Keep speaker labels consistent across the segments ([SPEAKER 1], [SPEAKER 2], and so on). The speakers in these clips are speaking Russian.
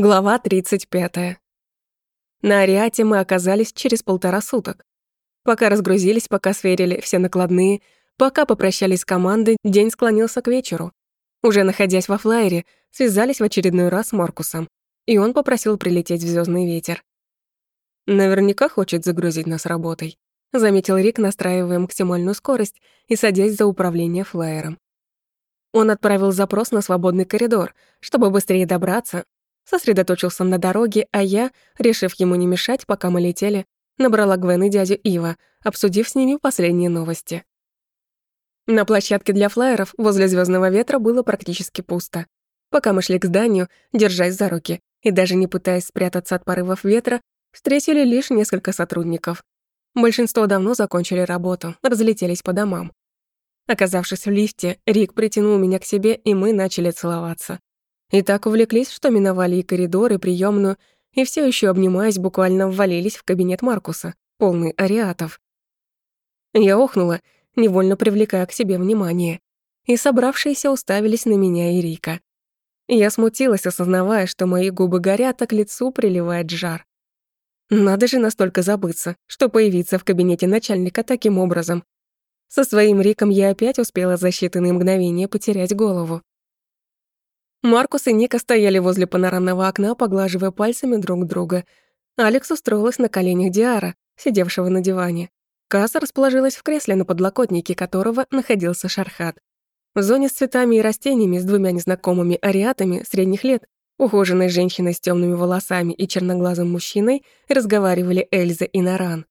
[SPEAKER 1] Глава 35. На Ариате мы оказались через полтора суток. Пока разгрузились, пока сверили все накладные, пока попрощались с командой, день склонился к вечеру. Уже находясь во флайере, связались в очередной раз с Маркусом, и он попросил прилететь в звездный ветер. «Наверняка хочет загрузить нас работой», — заметил Рик, настраивая максимальную скорость и садясь за управление флайером. Он отправил запрос на свободный коридор, чтобы быстрее добраться, сосредоточился на дороге, а я, решив ему не мешать, пока мы летели, набрала Гвен и дядю Ива, обсудив с ними последние новости. На площадке для флайеров возле Звездного ветра было практически пусто. Пока мы шли к зданию, держась за руки и даже не пытаясь спрятаться от порывов ветра, встретили лишь несколько сотрудников. Большинство давно закончили работу, разлетелись по домам. Оказавшись в лифте, Рик притянул меня к себе, и мы начали целоваться. И так увлеклись, что миновали и коридор, и приёмную, и все еще обнимаясь, буквально ввалились в кабинет Маркуса, полный ариатов. Я охнула, невольно привлекая к себе внимание, и собравшиеся уставились на меня и Рика. Я смутилась, осознавая, что мои губы горят, а к лицу приливает жар. Надо же настолько забыться, что появиться в кабинете начальника таким образом. Со своим Риком я опять успела за считанные мгновения потерять голову. Маркус и Ника стояли возле панорамного окна, поглаживая пальцами друг друга. Алекс устроилась на коленях Диара, сидевшего на диване. Касса расположилась в кресле, на подлокотнике которого находился Шархат. В зоне с цветами и растениями с двумя незнакомыми ариатами средних лет, ухоженной женщиной с темными волосами и черноглазым мужчиной, разговаривали Эльза и Наран.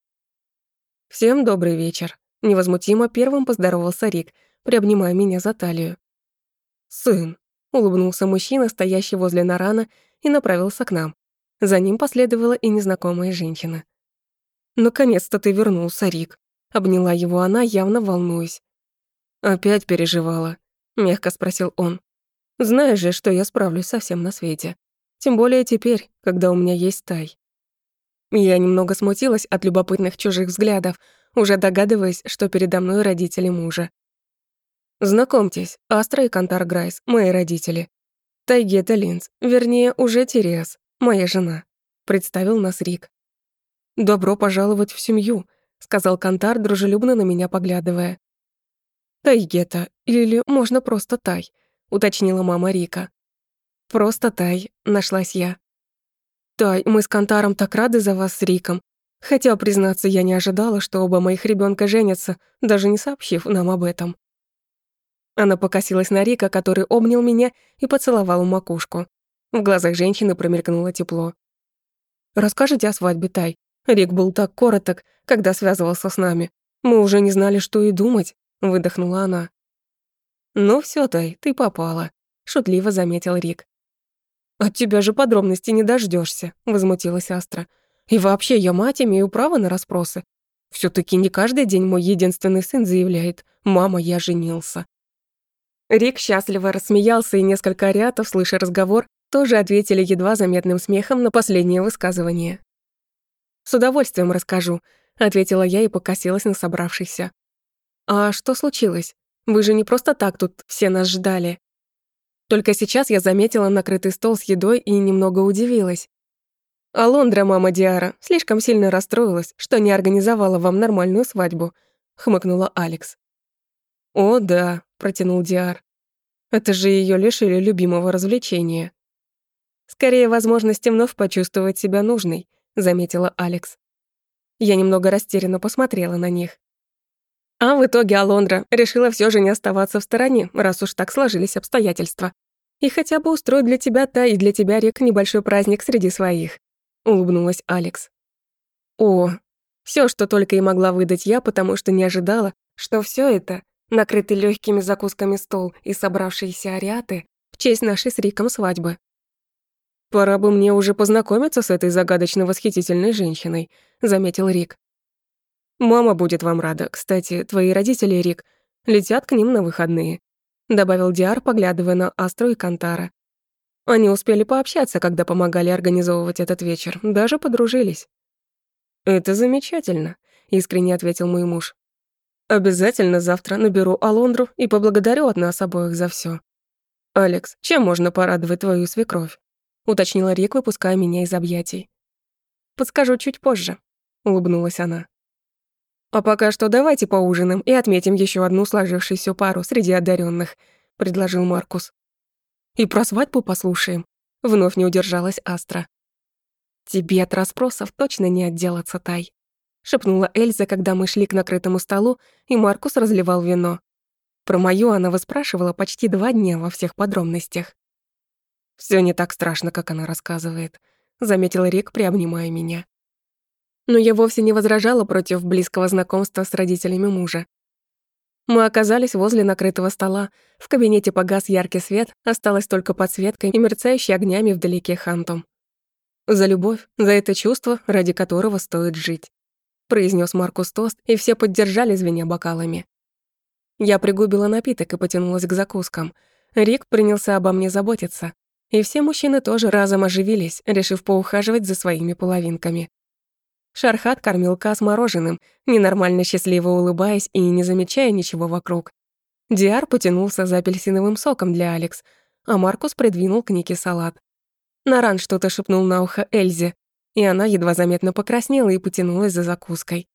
[SPEAKER 1] «Всем добрый вечер», — невозмутимо первым поздоровался Рик, приобнимая меня за талию. «Сын», улыбнулся мужчина, стоящий возле Нарана, и направился к нам. За ним последовала и незнакомая женщина. «Наконец-то ты вернулся, Рик», — обняла его она, явно волнуясь. «Опять переживала», — мягко спросил он. «Знаешь же, что я справлюсь со всем на свете. Тем более теперь, когда у меня есть тай». Я немного смутилась от любопытных чужих взглядов, уже догадываясь, что передо мной родители мужа. Знакомьтесь, Астра и Кантар Грайс, мои родители. Тайгета Линз, вернее, уже Тириас, моя жена. Представил нас Рик. «Добро пожаловать в семью», — сказал Кантар, дружелюбно на меня поглядывая. «Тайгета, или можно просто Тай», — уточнила мама Рика. «Просто Тай», — нашлась я. «Тай, мы с Кантаром так рады за вас с Риком. Хотя, признаться, я не ожидала, что оба моих ребенка женятся, даже не сообщив нам об этом». Она покосилась на Рика, который обнял меня и поцеловал макушку. В глазах женщины промелькнуло тепло. «Расскажите о свадьбе, Тай. Рик был так короток, когда связывался с нами. Мы уже не знали, что и думать», — выдохнула она. «Ну все, Тай, ты попала», — шутливо заметил Рик. «От тебя же подробностей не дождешься, возмутилась Астра. «И вообще, я мать имею право на расспросы. все таки не каждый день мой единственный сын заявляет «Мама, я женился». Рик счастливо рассмеялся, и несколько ариатов, слыша разговор, тоже ответили едва заметным смехом на последнее высказывание. «С удовольствием расскажу», — ответила я и покосилась на собравшихся. «А что случилось? Вы же не просто так тут все нас ждали». Только сейчас я заметила накрытый стол с едой и немного удивилась. «Алондра, мама Диара, слишком сильно расстроилась, что не организовала вам нормальную свадьбу», — хмыкнула Алекс. «О, да», — протянул Диар. «Это же ее лишили любимого развлечения». «Скорее, возможности вновь почувствовать себя нужной», — заметила Алекс. Я немного растерянно посмотрела на них. А в итоге Алондра решила все же не оставаться в стороне, раз уж так сложились обстоятельства. И хотя бы устроить для тебя та и для тебя, Рек, небольшой праздник среди своих», — улыбнулась Алекс. «О, все, что только и могла выдать я, потому что не ожидала, что все это накрытый легкими закусками стол и собравшиеся ариаты в честь нашей с Риком свадьбы. «Пора бы мне уже познакомиться с этой загадочно восхитительной женщиной», — заметил Рик. «Мама будет вам рада. Кстати, твои родители, Рик, летят к ним на выходные», — добавил Диар, поглядывая на Астру и Кантара. Они успели пообщаться, когда помогали организовывать этот вечер, даже подружились. «Это замечательно», — искренне ответил мой муж. Обязательно завтра наберу Алондру и поблагодарю от нас обоих за все. Алекс, чем можно порадовать твою свекровь? уточнила Рик, выпуская меня из объятий. «Подскажу чуть позже», — улыбнулась она. «А пока что давайте поужинаем и отметим еще одну сложившуюся пару среди одаренных, предложил Маркус. «И про свадьбу послушаем», — вновь не удержалась Астра. «Тебе от расспросов точно не отделаться, Тай», — шепнула Эльза, когда мы шли к накрытому столу, и Маркус разливал вино. Про мою она выспрашивала почти два дня во всех подробностях. Все не так страшно, как она рассказывает», — заметил Рик, приобнимая меня. Но я вовсе не возражала против близкого знакомства с родителями мужа. Мы оказались возле накрытого стола. В кабинете погас яркий свет, осталась только подсветка и мерцающий огнями вдалеке хантум. «За любовь, за это чувство, ради которого стоит жить», произнес Маркус тост, и все поддержали, звеня бокалами. Я пригубила напиток и потянулась к закускам. Рик принялся обо мне заботиться. И все мужчины тоже разом оживились, решив поухаживать за своими половинками. Шархат кормил Кас мороженым, ненормально счастливо улыбаясь и не замечая ничего вокруг. Диар потянулся за апельсиновым соком для Алекс, а Маркус придвинул к Нике салат. Наран что-то шепнул на ухо Эльзе, и она едва заметно покраснела и потянулась за закуской.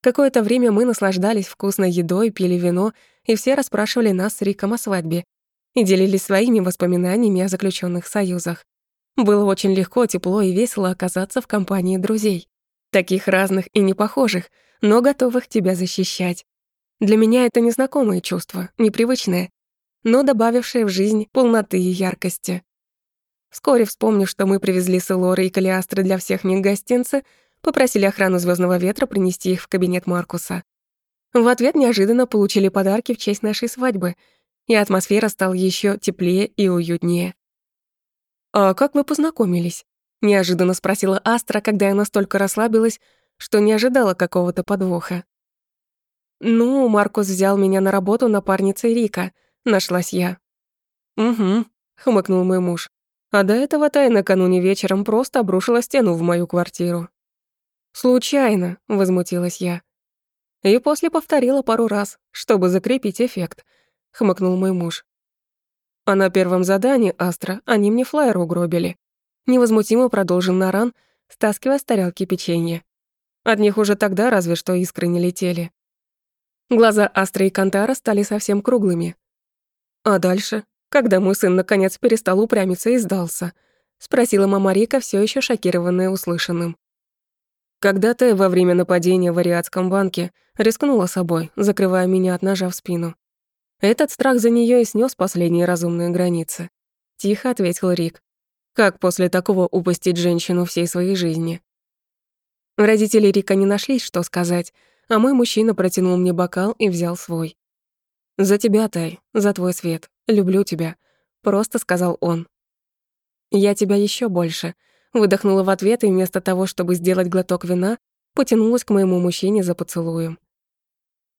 [SPEAKER 1] Какое-то время мы наслаждались вкусной едой, пили вино, и все расспрашивали нас с Риком о свадьбе и делились своими воспоминаниями о заключенных союзах. Было очень легко, тепло и весело оказаться в компании друзей. Таких разных и непохожих, но готовых тебя защищать. Для меня это незнакомое чувство, непривычное, но добавившее в жизнь полноты и яркости. Вскоре вспомнив, что мы привезли с Элоры и Калиастры для всех них гостинцы, попросили охрану Звездного ветра принести их в кабинет Маркуса. В ответ неожиданно получили подарки в честь нашей свадьбы — и атмосфера стала еще теплее и уютнее. «А как вы познакомились?» — неожиданно спросила Астра, когда я настолько расслабилась, что не ожидала какого-то подвоха. «Ну, Маркус взял меня на работу напарницей Рика», — нашлась я. «Угу», — хмыкнул мой муж. А до этого Тай накануне вечером просто обрушила стену в мою квартиру. «Случайно», — возмутилась я. И после повторила пару раз, чтобы закрепить эффект — хмыкнул мой муж. А на первом задании, Астра, они мне флайер угробили. Невозмутимо продолжил Наран, стаскивая с тарелки печенье. От них уже тогда разве что искры не летели. Глаза Астры и Кантара стали совсем круглыми. А дальше, когда мой сын наконец перестал упрямиться и сдался, спросила мама Рика, все еще шокированная услышанным. Когда ты во время нападения в Ариадском банке рискнула собой, закрывая меня от ножа в спину. Этот страх за нее и снес последние разумные границы. Тихо ответил Рик. Как после такого упустить женщину всей своей жизни? Родители Рика не нашлись, что сказать, а мой мужчина протянул мне бокал и взял свой. «За тебя, Тай, за твой свет. Люблю тебя», — просто сказал он. «Я тебя еще больше», — выдохнула в ответ и вместо того, чтобы сделать глоток вина, потянулась к моему мужчине за поцелуем.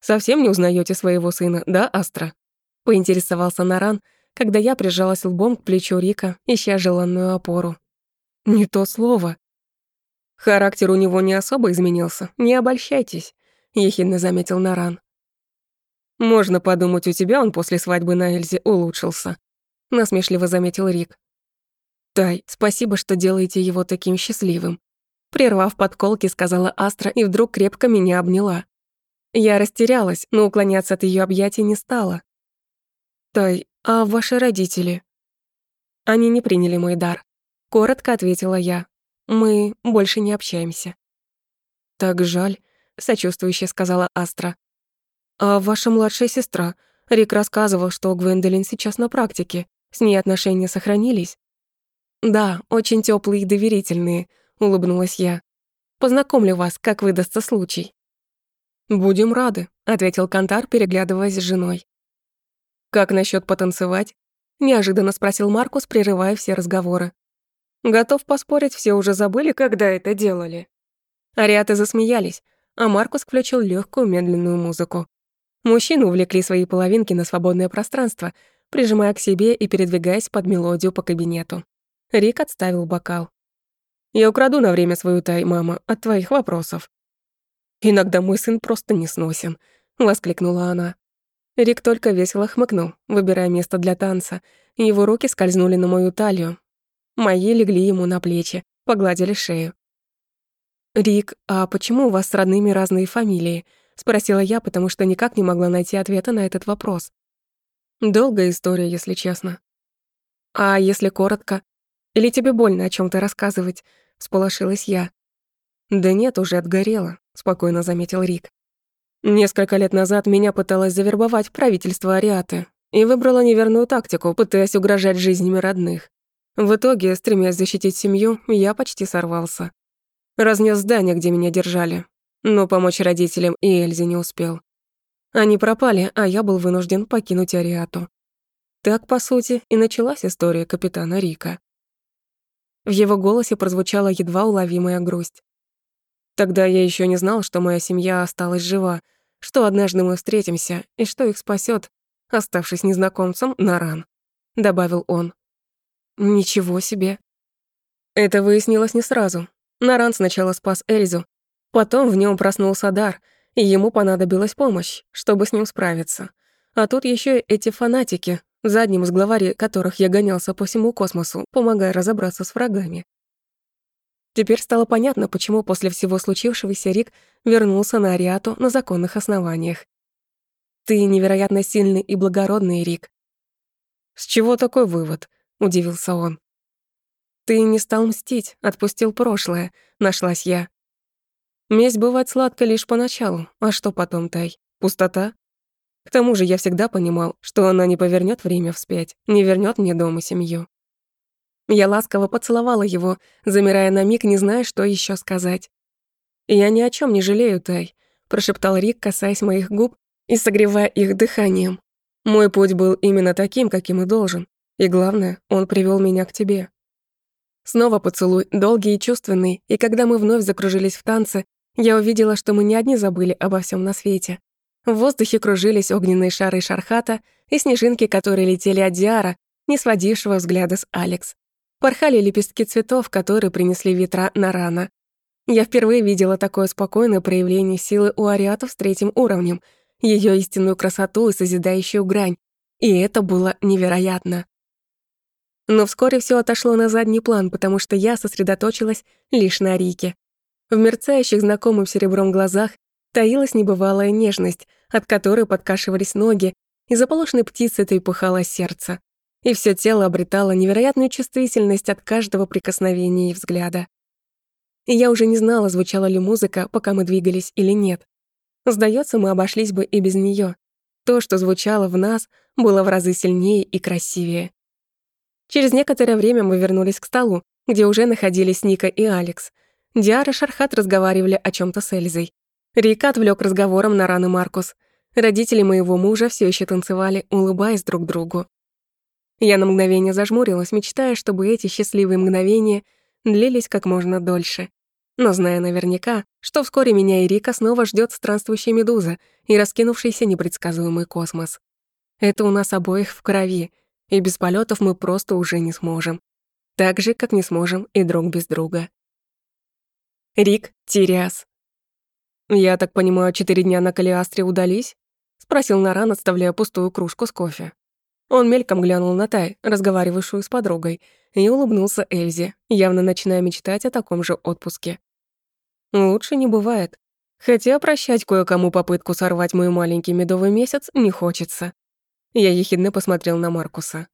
[SPEAKER 1] Совсем не узнаете своего сына, да, Астра?» Поинтересовался Наран, когда я прижалась лбом к плечу Рика, ища желанную опору. «Не то слово». «Характер у него не особо изменился, не обольщайтесь», — ехидно заметил Наран. «Можно подумать, у тебя он после свадьбы на Эльзе улучшился», — насмешливо заметил Рик. «Тай, спасибо, что делаете его таким счастливым», — прервав подколки, сказала Астра и вдруг крепко меня обняла. Я растерялась, но уклоняться от ее объятий не стала. «Тай, а ваши родители?» Они не приняли мой дар. Коротко ответила я. Мы больше не общаемся. «Так жаль», — сочувствующе сказала Астра. «А ваша младшая сестра? Рик рассказывал, что Гвендолин сейчас на практике. С ней отношения сохранились?» «Да, очень теплые и доверительные», — улыбнулась я. «Познакомлю вас, как выдастся случай». «Будем рады», — ответил Кантар, переглядываясь с женой. «Как насчет потанцевать?» — неожиданно спросил Маркус, прерывая все разговоры. «Готов поспорить, все уже забыли, когда это делали». Ариаты засмеялись, а Маркус включил легкую медленную музыку. Мужчины увлекли свои половинки на свободное пространство, прижимая к себе и передвигаясь под мелодию по кабинету. Рик отставил бокал. «Я украду на время свою тай, мама, от твоих вопросов», Иногда мой сын просто не сносен», — воскликнула она. Рик только весело хмыкнул, выбирая место для танца, его руки скользнули на мою талию. Мои легли ему на плечи, погладили шею. «Рик, а почему у вас с родными разные фамилии?» — спросила я, потому что никак не могла найти ответа на этот вопрос. Долгая история, если честно. А если коротко? Или тебе больно о чем то рассказывать? Сполошилась я. Да нет, уже отгорело, спокойно заметил Рик. Несколько лет назад меня пыталось завербовать правительство Ариаты и выбрала неверную тактику, пытаясь угрожать жизнями родных. В итоге, стремясь защитить семью, я почти сорвался. Разнес здание, где меня держали, но помочь родителям и Эльзе не успел. Они пропали, а я был вынужден покинуть Ариату. Так, по сути, и началась история капитана Рика. В его голосе прозвучала едва уловимая грусть. Тогда я еще не знал, что моя семья осталась жива, что однажды мы встретимся и что их спасет, оставшись незнакомцем на ран, добавил он. Ничего себе. Это выяснилось не сразу. Наран сначала спас Эльзу, потом в нем проснулся дар, и ему понадобилась помощь, чтобы с ним справиться. А тут еще эти фанатики, задним из главари которых я гонялся по всему космосу, помогая разобраться с врагами. Теперь стало понятно, почему после всего случившегося Рик вернулся на Ариату на законных основаниях. «Ты невероятно сильный и благородный, Рик». «С чего такой вывод?» — удивился он. «Ты не стал мстить, отпустил прошлое», — нашлась я. «Месть бывает сладко лишь поначалу, а что потом, Тай? Пустота?» К тому же я всегда понимал, что она не повернет время вспять, не вернет мне дом и семью. Я ласково поцеловала его, замирая на миг, не зная, что еще сказать. «Я ни о чем не жалею, Тай», — прошептал Рик, касаясь моих губ и согревая их дыханием. «Мой путь был именно таким, каким и должен. И главное, он привел меня к тебе». Снова поцелуй, долгий и чувственный, и когда мы вновь закружились в танце, я увидела, что мы не одни забыли обо всем на свете. В воздухе кружились огненные шары Шархата и снежинки, которые летели от Диара, не сводившего взгляда с Алекс. Порхали лепестки цветов, которые принесли ветра на рано. Я впервые видела такое спокойное проявление силы у ариатов с третьим уровнем, ее истинную красоту и созидающую грань. И это было невероятно. Но вскоре все отошло на задний план, потому что я сосредоточилась лишь на Рике. В мерцающих знакомым серебром глазах таилась небывалая нежность, от которой подкашивались ноги, и заполошной птицы трепыхало сердце. И все тело обретало невероятную чувствительность от каждого прикосновения и взгляда. И я уже не знала, звучала ли музыка, пока мы двигались или нет. Сдается, мы обошлись бы и без нее. То, что звучало в нас, было в разы сильнее и красивее. Через некоторое время мы вернулись к столу, где уже находились Ника и Алекс. Диара и Шархат разговаривали о чем то с Эльзой. Рика отвлек разговором на раны Маркус. Родители моего мужа все еще танцевали, улыбаясь друг другу. Я на мгновение зажмурилась, мечтая, чтобы эти счастливые мгновения длились как можно дольше. Но зная наверняка, что вскоре меня и Рика снова ждет странствующая медуза и раскинувшийся непредсказуемый космос. Это у нас обоих в крови, и без полетов мы просто уже не сможем. Так же, как не сможем и друг без друга. Рик Тириас. «Я так понимаю, четыре дня на Калиастре удались?» — спросил Наран, отставляя пустую кружку с кофе. Он мельком глянул на Тай, разговаривавшую с подругой, и улыбнулся Эльзе, явно начиная мечтать о таком же отпуске. Лучше не бывает. Хотя прощать кое-кому попытку сорвать мой маленький медовый месяц не хочется. Я ехидно посмотрел на Маркуса.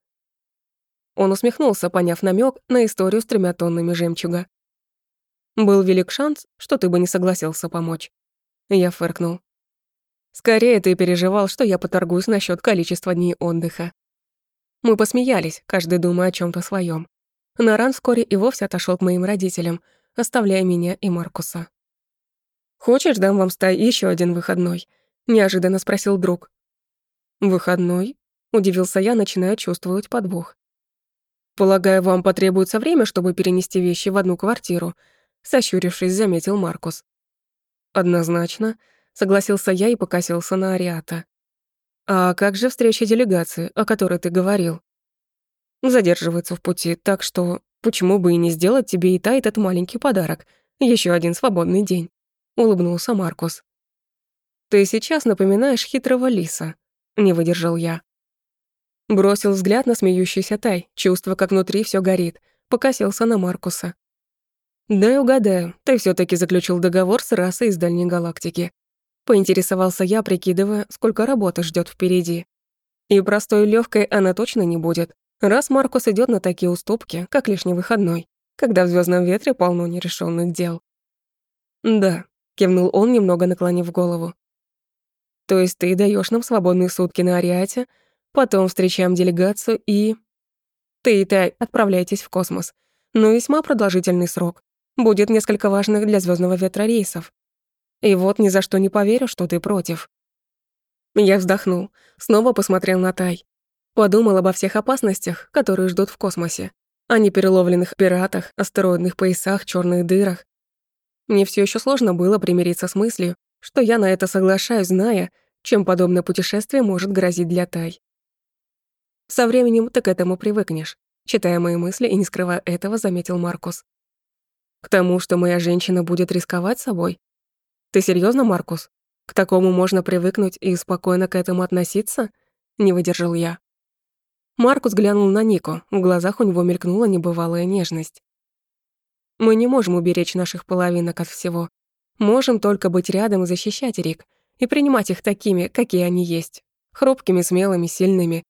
[SPEAKER 1] Он усмехнулся, поняв намек на историю с тремя тоннами жемчуга. Был велик шанс, что ты бы не согласился помочь. Я фыркнул. Скорее ты переживал, что я поторгуюсь насчет количества дней отдыха. Мы посмеялись, каждый думая о чем то своем. Наран вскоре и вовсе отошел к моим родителям, оставляя меня и Маркуса. «Хочешь, дам вам стай еще один выходной?» — неожиданно спросил друг. «Выходной?» — удивился я, начиная чувствовать подвох. «Полагаю, вам потребуется время, чтобы перенести вещи в одну квартиру», Сощурившись, заметил Маркус. «Однозначно», — согласился я и покосился на Ариата. «А как же встреча делегации, о которой ты говорил?» «Задерживается в пути, так что почему бы и не сделать тебе и та этот маленький подарок? Еще один свободный день», — улыбнулся Маркус. «Ты сейчас напоминаешь хитрого лиса», — не выдержал я. Бросил взгляд на смеющийся Тай, чувство, как внутри все горит, покосился на Маркуса. «Дай угадаю, ты все таки заключил договор с расой из дальней галактики». Поинтересовался я, прикидывая, сколько работы ждет впереди. И простой и легкой она точно не будет, раз Маркус идет на такие уступки, как лишний выходной, когда в звездном ветре полно нерешенных дел. «Да», — кивнул он, немного наклонив голову. «То есть ты даешь нам свободные сутки на Ариате, потом встречаем делегацию и...» «Ты и ты отправляйтесь в космос, но весьма продолжительный срок. Будет несколько важных для звездного ветра рейсов. И вот ни за что не поверю, что ты против. Я вздохнул, снова посмотрел на Тай. Подумал обо всех опасностях, которые ждут в космосе. О непереловленных пиратах, астероидных поясах, черных дырах. Мне все еще сложно было примириться с мыслью, что я на это соглашаюсь, зная, чем подобное путешествие может грозить для Тай. Со временем ты к этому привыкнешь. Читая мои мысли и не скрывая этого, заметил Маркус. К тому, что моя женщина будет рисковать собой? Ты серьезно, Маркус? К такому можно привыкнуть и спокойно к этому относиться? Не выдержал я. Маркус глянул на Нику, в глазах у него мелькнула небывалая нежность. Мы не можем уберечь наших половинок от всего. Можем только быть рядом и защищать Рик, и принимать их такими, какие они есть. Хрупкими, смелыми, сильными.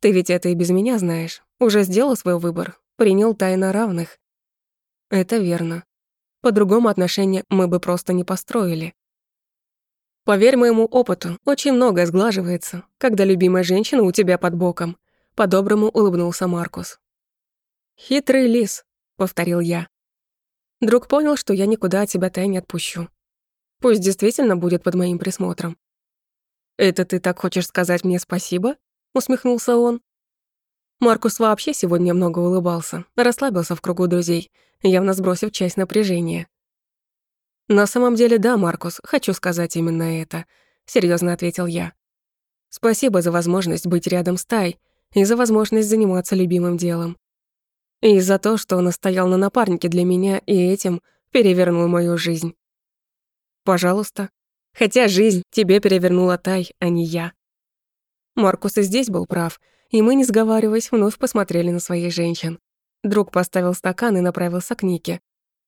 [SPEAKER 1] Ты ведь это и без меня знаешь. Уже сделал свой выбор, принял тайно равных. Это верно. По-другому отношения мы бы просто не построили. Поверь моему опыту, очень многое сглаживается, когда любимая женщина у тебя под боком. По-доброму улыбнулся Маркус. «Хитрый лис», — повторил я. Друг понял, что я никуда от тебя тай не отпущу. Пусть действительно будет под моим присмотром. «Это ты так хочешь сказать мне спасибо?» — усмехнулся он. Маркус вообще сегодня много улыбался, расслабился в кругу друзей, явно сбросив часть напряжения. «На самом деле, да, Маркус, хочу сказать именно это», — серьезно ответил я. «Спасибо за возможность быть рядом с Тай и за возможность заниматься любимым делом. И за то, что он настоял на напарнике для меня и этим перевернул мою жизнь. Пожалуйста. Хотя жизнь тебе перевернула Тай, а не я». Маркус и здесь был прав — и мы, не сговариваясь, вновь посмотрели на своих женщин. Друг поставил стакан и направился к Нике.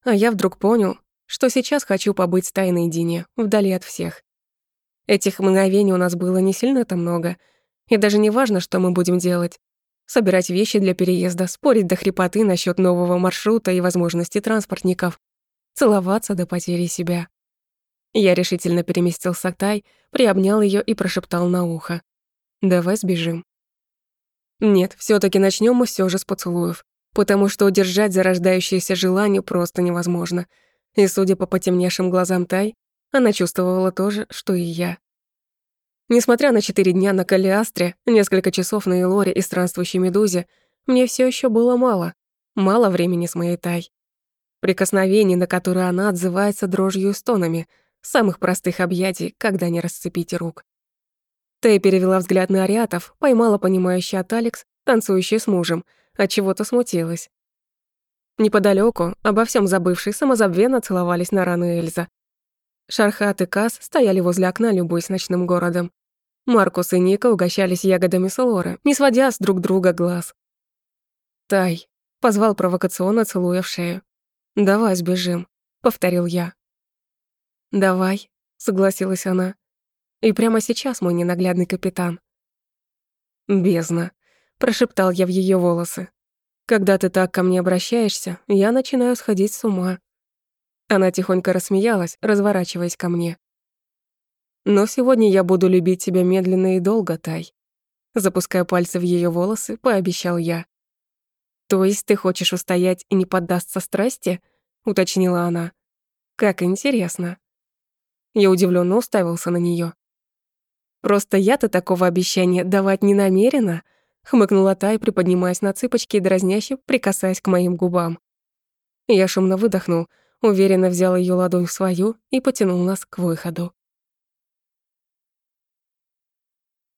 [SPEAKER 1] А я вдруг понял, что сейчас хочу побыть с Тай наедине, вдали от всех. Этих мгновений у нас было не сильно-то много, и даже не важно, что мы будем делать. Собирать вещи для переезда, спорить до хрипоты насчет нового маршрута и возможностей транспортников, целоваться до потери себя. Я решительно переместился к приобнял ее и прошептал на ухо. «Давай сбежим». Нет, все таки начнем мы все же с поцелуев, потому что удержать зарождающееся желание просто невозможно. И, судя по потемневшим глазам Тай, она чувствовала то же, что и я. Несмотря на четыре дня на Калиастре, несколько часов на Илоре и странствующей Медузе, мне все еще было мало. Мало времени с моей Тай. Прикосновений, на которые она отзывается дрожью и стонами, самых простых объятий, когда не расцепите рук. Тэй перевела взгляд на Ариатов, поймала понимающий от Алекс, танцующий с мужем, от чего-то смутилась. Неподалеку, обо всем забывшие, самозабвенно целовались на рану Эльза. Шархат и Кас стояли возле окна, любуясь ночным городом. Маркус и Ника угощались ягодами Солора, не сводя с друг друга глаз. «Тай», — позвал провокационно, целуя в шею. «Давай сбежим», — повторил я. «Давай», — согласилась она. И прямо сейчас мой ненаглядный капитан. «Бездна», — прошептал я в ее волосы. «Когда ты так ко мне обращаешься, я начинаю сходить с ума». Она тихонько рассмеялась, разворачиваясь ко мне. «Но сегодня я буду любить тебя медленно и долго, Тай». Запуская пальцы в ее волосы, пообещал я. «То есть ты хочешь устоять и не поддастся страсти?» — уточнила она. «Как интересно». Я удивленно уставился на нее. Просто я-то такого обещания давать не намерена, хмыкнула Тай, приподнимаясь на цыпочки и дразняще прикасаясь к моим губам. Я шумно выдохнул, уверенно взял ее ладонь в свою и потянул нас к выходу.